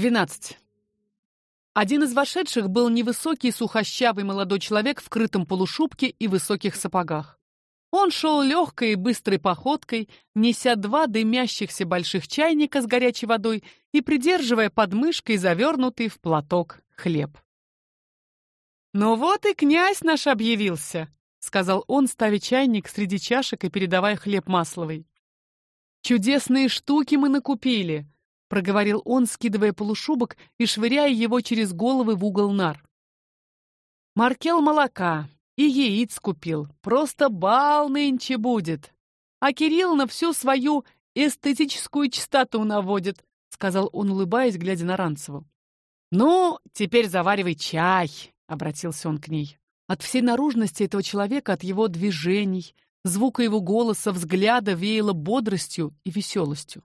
12. Один из вошедших был невысокий, сухощавый молодой человек в крытом полушубке и высоких сапогах. Он шел легкой и быстрой походкой, неся два дымящихся больших чайника с горячей водой и придерживая под мышкой завернутый в платок хлеб. «Ну вот и князь наш объявился», — сказал он, ставя чайник среди чашек и передавая хлеб масловый. «Чудесные штуки мы накупили проговорил он, скидывая полушубок и швыряя его через головы в угол нар. Маркел молока и яиц купил. Просто бал нынче будет. А Кирилл на всю свою эстетическую чистоту наводит, сказал он, улыбаясь, глядя на Ранцеву. Ну, теперь заваривай чай, обратился он к ней. От всей наружности этого человека, от его движений, звука его голоса, взгляда веяло бодростью и веселостью.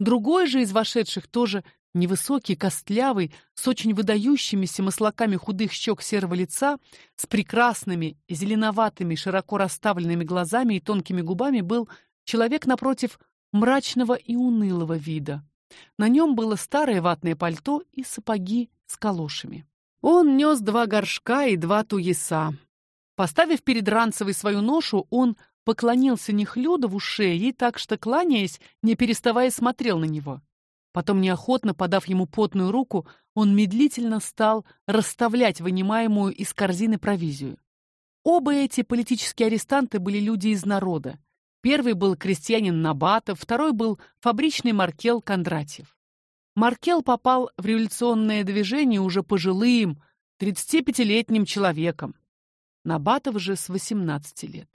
Другой же из вошедших тоже невысокий, костлявый, с очень выдающимися маслаками худых щек серого лица, с прекрасными зеленоватыми, широко расставленными глазами и тонкими губами, был человек напротив мрачного и унылого вида. На нем было старое ватное пальто и сапоги с калошами. Он нес два горшка и два туеса. Поставив перед Ранцевой свою ношу, он поклонился Нехлюдову шее и так что кланяясь, не переставая смотрел на него. Потом неохотно подав ему потную руку, он медлительно стал расставлять вынимаемую из корзины провизию. Оба эти политические арестанты были люди из народа. Первый был крестьянин Набатов, второй был фабричный Маркел Кондратьев. Маркел попал в революционное движение уже пожилым, 35-летним человеком. Набатов же с 18 лет.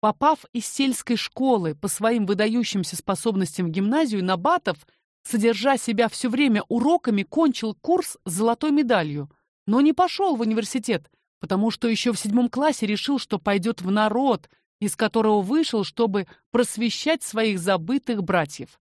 Попав из сельской школы по своим выдающимся способностям в гимназию, Набатов, содержа себя все время уроками, кончил курс с золотой медалью, но не пошел в университет, потому что еще в седьмом классе решил, что пойдет в народ, из которого вышел, чтобы просвещать своих забытых братьев.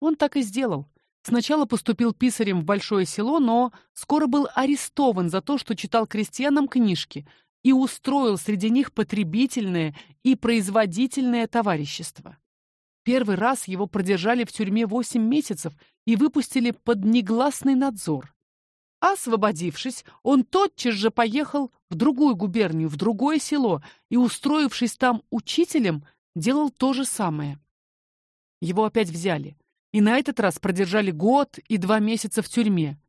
Он так и сделал. Сначала поступил писарем в большое село, но скоро был арестован за то, что читал крестьянам книжки, и устроил среди них потребительное и производительное товарищество. Первый раз его продержали в тюрьме восемь месяцев и выпустили под негласный надзор. Освободившись, он тотчас же поехал в другую губернию, в другое село, и, устроившись там учителем, делал то же самое. Его опять взяли, и на этот раз продержали год и два месяца в тюрьме.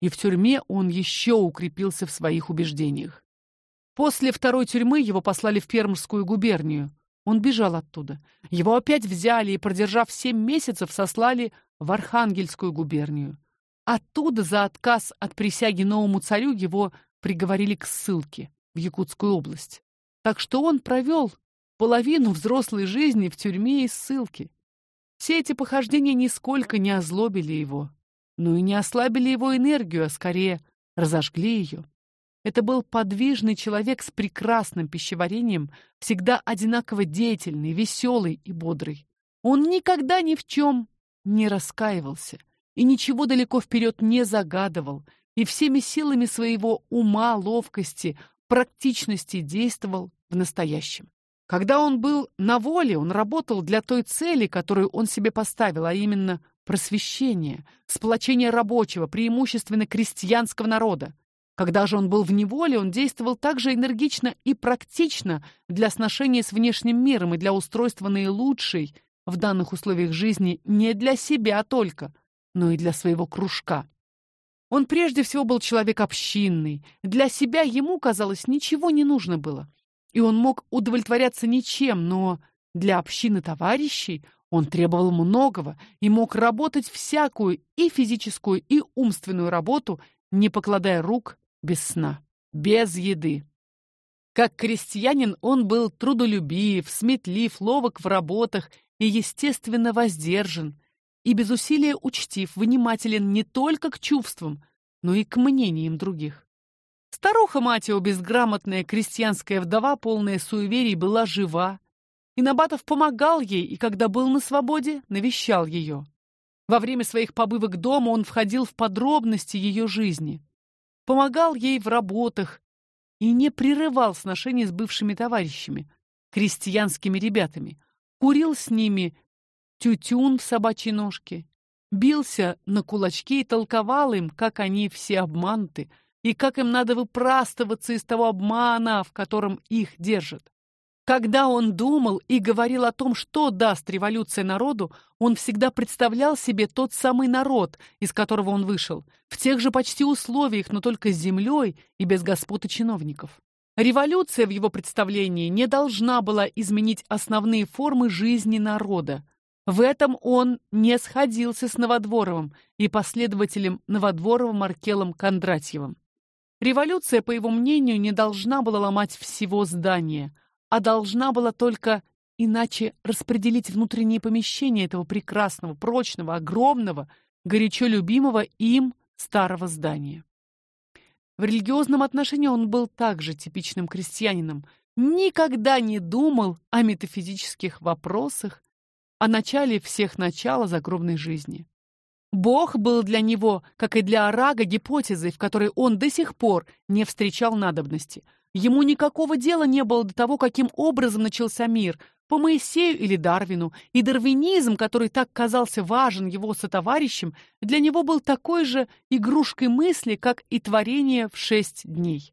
И в тюрьме он еще укрепился в своих убеждениях. После второй тюрьмы его послали в Пермскую губернию. Он бежал оттуда. Его опять взяли и, продержав семь месяцев, сослали в Архангельскую губернию. Оттуда за отказ от присяги новому царю его приговорили к ссылке в Якутскую область. Так что он провел половину взрослой жизни в тюрьме и ссылке. Все эти похождения нисколько не озлобили его, но и не ослабили его энергию, а скорее разожгли ее. Это был подвижный человек с прекрасным пищеварением, всегда одинаково деятельный, веселый и бодрый. Он никогда ни в чем не раскаивался и ничего далеко вперед не загадывал, и всеми силами своего ума, ловкости, практичности действовал в настоящем. Когда он был на воле, он работал для той цели, которую он себе поставил, а именно просвещение, сплочение рабочего, преимущественно крестьянского народа. Когда же он был в неволе, он действовал также энергично и практично для сношения с внешним миром и для устройства наилучшей в данных условиях жизни не для себя только, но и для своего кружка. Он прежде всего был человек общинный. Для себя ему, казалось, ничего не нужно было. И он мог удовлетворяться ничем, но для общины товарищей он требовал многого и мог работать всякую и физическую, и умственную работу, не покладая рук, без сна, без еды. Как крестьянин он был трудолюбив, сметлив, ловок в работах и естественно воздержан, и без усилия учтив, внимателен не только к чувствам, но и к мнениям других. Старуха Матио, безграмотная крестьянская вдова, полная суеверий, была жива. И Набатов помогал ей, и когда был на свободе, навещал ее. Во время своих побывок дома он входил в подробности ее жизни, помогал ей в работах и не прерывал сношений с бывшими товарищами, крестьянскими ребятами, курил с ними тютюн в собачьей ножке, бился на кулачки и толковал им, как они все обмануты, и как им надо выпрастываться из того обмана, в котором их держат. Когда он думал и говорил о том, что даст революция народу, он всегда представлял себе тот самый народ, из которого он вышел, в тех же почти условиях, но только с землей и без господ и чиновников. Революция в его представлении не должна была изменить основные формы жизни народа. В этом он не сходился с Новодворовым и последователем Новодворова Маркелом Кондратьевым. Революция, по его мнению, не должна была ломать всего здания, а должна была только иначе распределить внутренние помещения этого прекрасного, прочного, огромного, горячо любимого им старого здания. В религиозном отношении он был также типичным крестьянином, никогда не думал о метафизических вопросах о начале всех начала загробной жизни. Бог был для него, как и для Арага, гипотезой, в которой он до сих пор не встречал надобности. Ему никакого дела не было до того, каким образом начался мир, по Моисею или Дарвину, и дарвинизм, который так казался важен его сотоварищам, для него был такой же игрушкой мысли, как и творение в шесть дней.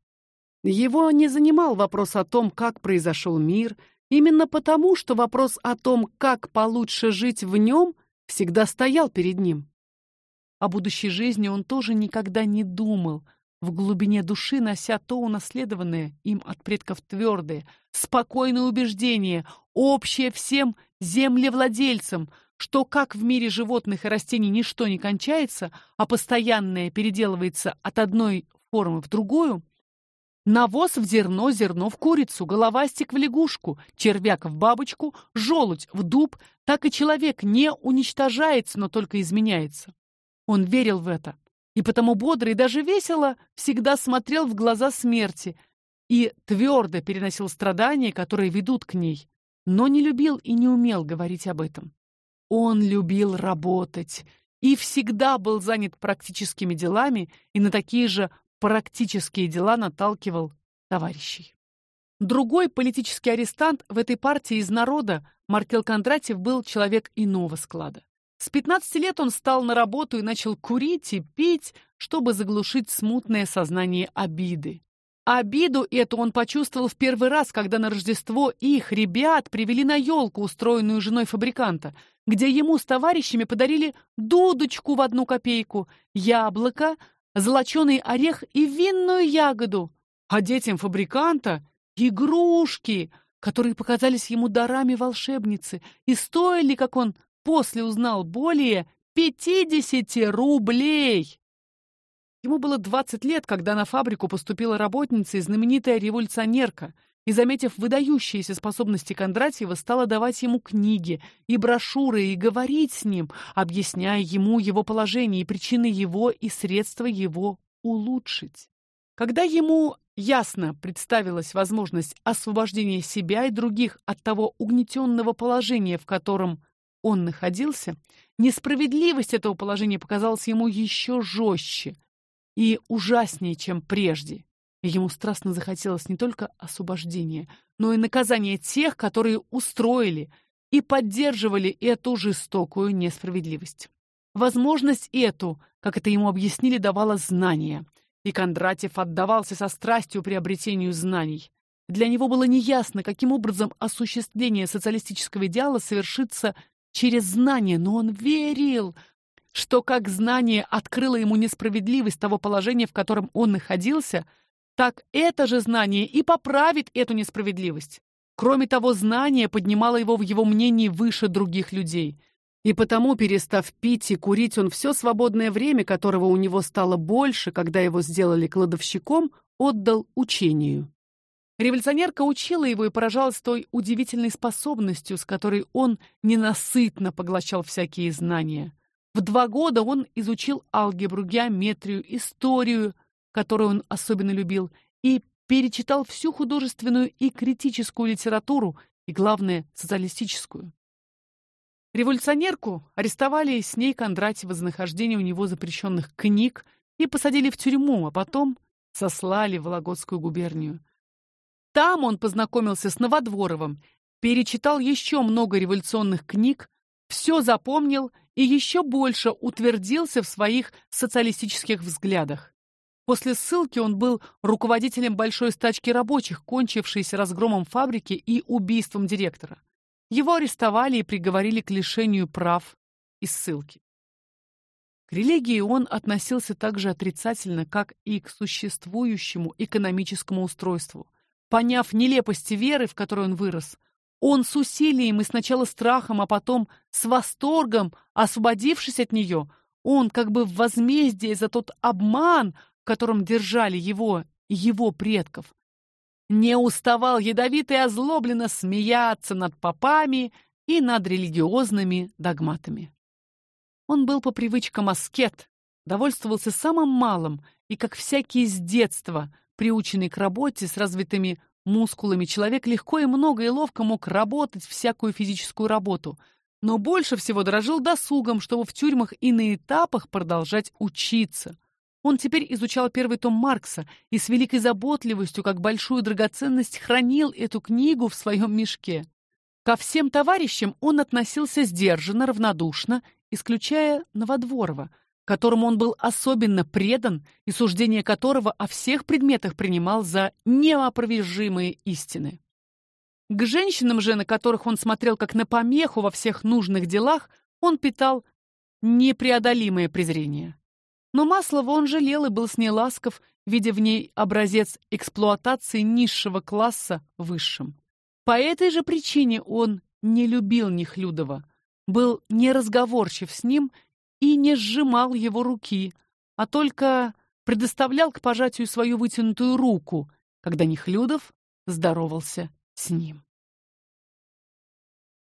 Его не занимал вопрос о том, как произошел мир, Именно потому, что вопрос о том, как получше жить в нем, всегда стоял перед ним. О будущей жизни он тоже никогда не думал, в глубине души нося то унаследованное им от предков твердое, спокойное убеждение, общее всем землевладельцам, что как в мире животных и растений ничто не кончается, а постоянное переделывается от одной формы в другую, Навоз в зерно, зерно в курицу, головастик в лягушку, червяк в бабочку, желудь в дуб, так и человек не уничтожается, но только изменяется. Он верил в это, и потому бодро и даже весело всегда смотрел в глаза смерти и твердо переносил страдания, которые ведут к ней, но не любил и не умел говорить об этом. Он любил работать и всегда был занят практическими делами и на такие же практические дела наталкивал товарищей. Другой политический арестант в этой партии из народа, Маркел Кондратьев, был человек иного склада. С 15 лет он стал на работу и начал курить и пить, чтобы заглушить смутное сознание обиды. Обиду эту он почувствовал в первый раз, когда на Рождество их ребят привели на елку, устроенную женой фабриканта, где ему с товарищами подарили дудочку в одну копейку, яблоко, золоченый орех и винную ягоду, а детям фабриканта игрушки, которые показались ему дарами волшебницы и стоили, как он после узнал, более пятидесяти рублей. Ему было двадцать лет, когда на фабрику поступила работница и знаменитая революционерка, и, заметив выдающиеся способности Кондратьева, стала давать ему книги и брошюры и говорить с ним, объясняя ему его положение и причины его и средства его улучшить. Когда ему ясно представилась возможность освобождения себя и других от того угнетенного положения, в котором он находился, несправедливость этого положения показалась ему еще жестче и ужаснее, чем прежде. Ему страстно захотелось не только освобождения, но и наказания тех, которые устроили и поддерживали эту жестокую несправедливость. Возможность эту, как это ему объяснили, давала знание, и Кондратьев отдавался со страстью приобретению знаний. Для него было неясно, каким образом осуществление социалистического идеала совершится через знание, но он верил, что как знание открыло ему несправедливость того положения, в котором он находился, так это же знание и поправит эту несправедливость. Кроме того, знание поднимало его в его мнении выше других людей. И потому, перестав пить и курить, он все свободное время, которого у него стало больше, когда его сделали кладовщиком, отдал учению. Революционерка учила его и поражалась той удивительной способностью, с которой он ненасытно поглощал всякие знания. В два года он изучил алгебру, геометрию, историю, которую он особенно любил, и перечитал всю художественную и критическую литературу, и главное, социалистическую. Революционерку арестовали с ней Кондратьева за нахождение у него запрещенных книг и посадили в тюрьму, а потом сослали в Вологодскую губернию. Там он познакомился с Новодворовым, перечитал еще много революционных книг, все запомнил и еще больше утвердился в своих социалистических взглядах. После ссылки он был руководителем большой стачки рабочих, кончившейся разгромом фабрики и убийством директора. Его арестовали и приговорили к лишению прав и ссылки. К религии он относился так же отрицательно, как и к существующему экономическому устройству. Поняв нелепость веры, в которой он вырос, он с усилием и сначала страхом, а потом с восторгом, освободившись от нее, он как бы в возмездие за тот обман, в котором держали его и его предков. Не уставал ядовито и озлобленно смеяться над попами и над религиозными догматами. Он был по привычкам аскет, довольствовался самым малым и, как всякий с детства, приученный к работе с развитыми мускулами, человек легко и много и ловко мог работать всякую физическую работу, но больше всего дорожил досугом, чтобы в тюрьмах и на этапах продолжать учиться. Он теперь изучал первый том Маркса и с великой заботливостью, как большую драгоценность, хранил эту книгу в своем мешке. Ко всем товарищам он относился сдержанно, равнодушно, исключая Новодворова, которому он был особенно предан и суждение которого о всех предметах принимал за неопровержимые истины. К женщинам же, на которых он смотрел как на помеху во всех нужных делах, он питал непреодолимое презрение. Но Маслова он жалел и был с ней ласков, видя в ней образец эксплуатации низшего класса высшим. По этой же причине он не любил Нехлюдова, был неразговорчив с ним и не сжимал его руки, а только предоставлял к пожатию свою вытянутую руку, когда Нехлюдов здоровался с ним.